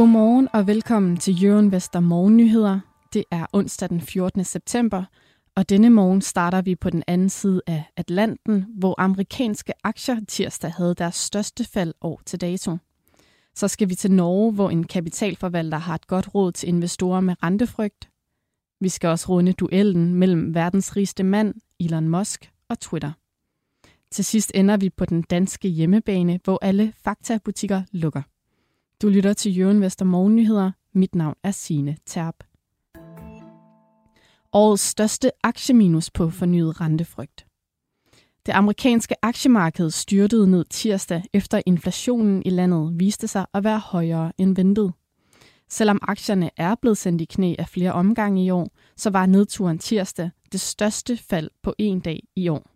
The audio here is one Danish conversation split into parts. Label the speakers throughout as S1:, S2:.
S1: Godmorgen og velkommen til Jørgen Vester Morgennyheder. Det er onsdag den 14. september, og denne morgen starter vi på den anden side af Atlanten, hvor amerikanske aktier tirsdag havde deres største fald år til dato. Så skal vi til Norge, hvor en kapitalforvalter har et godt råd til investorer med rentefrygt. Vi skal også runde duellen mellem verdens rigeste mand, Elon Musk, og Twitter. Til sidst ender vi på den danske hjemmebane, hvor alle faktabutikker lukker. Du lytter til Jørgen Vester Morgennyheder. Mit navn er Sine Terp. Årets største aktieminus på fornyet rentefrygt. Det amerikanske aktiemarked styrtede ned tirsdag, efter inflationen i landet viste sig at være højere end ventet. Selvom aktierne er blevet sendt i knæ af flere omgange i år, så var nedturen tirsdag det største fald på en dag i år.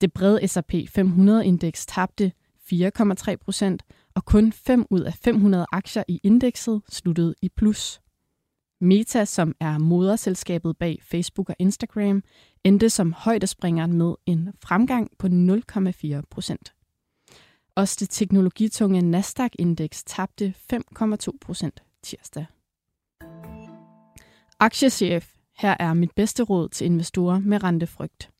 S1: Det brede S&P 500-indeks tabte 4,3 procent, og kun 5 ud af 500 aktier i indekset sluttede i plus. Meta, som er moderselskabet bag Facebook og Instagram, endte som højdespringeren med en fremgang på 0,4 procent. Også det teknologitunge Nasdaq-indeks tabte 5,2 procent tirsdag. Aktiechef, her er mit bedste råd til investorer med rentefrygt.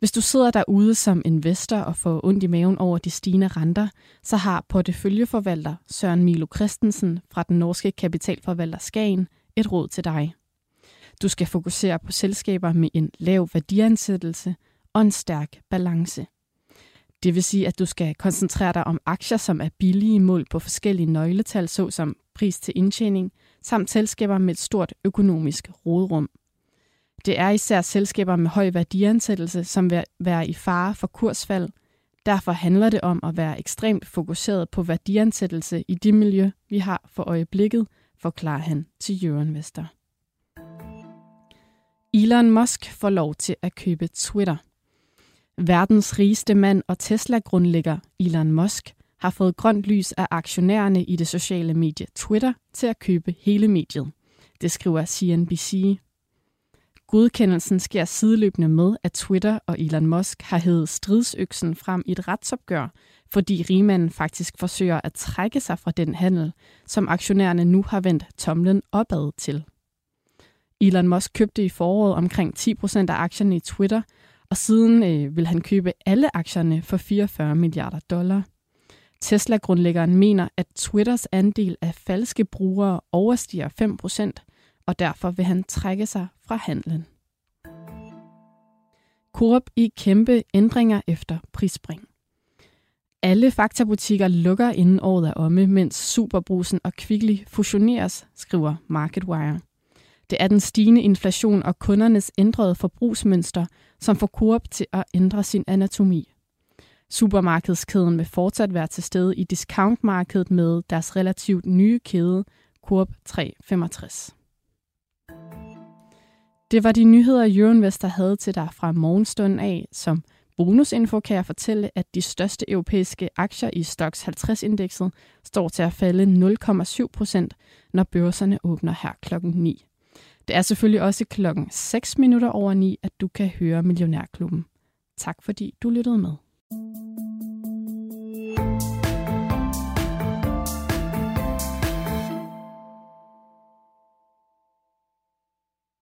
S1: Hvis du sidder derude som investor og får ondt i maven over de stigende renter, så har porteføljeforvalter Søren Milo Christensen fra den norske kapitalforvalter Skagen et råd til dig. Du skal fokusere på selskaber med en lav værdiansættelse og en stærk balance. Det vil sige, at du skal koncentrere dig om aktier, som er billige mål på forskellige nøgletal, såsom pris til indtjening, samt selskaber med et stort økonomisk rådrum. Det er især selskaber med høj værdiansættelse, som vil være i fare for kursfald. Derfor handler det om at være ekstremt fokuseret på værdiansættelse i det miljø, vi har for øjeblikket, forklarer han til Euroinvestor. Elon Musk får lov til at købe Twitter. Verdens rigeste mand og Tesla-grundlægger Elon Musk har fået grønt lys af aktionærerne i det sociale medie Twitter til at købe hele mediet. Det skriver CNBC. Godkendelsen sker sideløbende med, at Twitter og Elon Musk har hævet stridsøksen frem i et retsopgør, fordi rigmanden faktisk forsøger at trække sig fra den handel, som aktionærerne nu har vendt tomlen opad til. Elon Musk købte i foråret omkring 10% af aktierne i Twitter, og siden øh, vil han købe alle aktierne for 44 milliarder dollar. Tesla-grundlæggeren mener, at Twitters andel af falske brugere overstiger 5%, og derfor vil han trække sig fra handlen. Coop i kæmpe ændringer efter prisspring. Alle faktabutikker lukker inden året er omme, mens Superbrusen og Kvickly fusioneres, skriver MarketWire. Det er den stigende inflation og kundernes ændrede forbrugsmønster, som får Coop til at ændre sin anatomi. Supermarkedskæden vil fortsat være til stede i discountmarkedet med deres relativt nye kæde Coop 365. Det var de nyheder, Euroinvestor havde til dig fra morgenstunden af. Som bonusinfo kan jeg fortælle, at de største europæiske aktier i Stoxx 50-indekset står til at falde 0,7 procent, når børserne åbner her klokken 9. Det er selvfølgelig også klokken 6 minutter over 9, at du kan høre Millionærklubben. Tak fordi du lyttede med.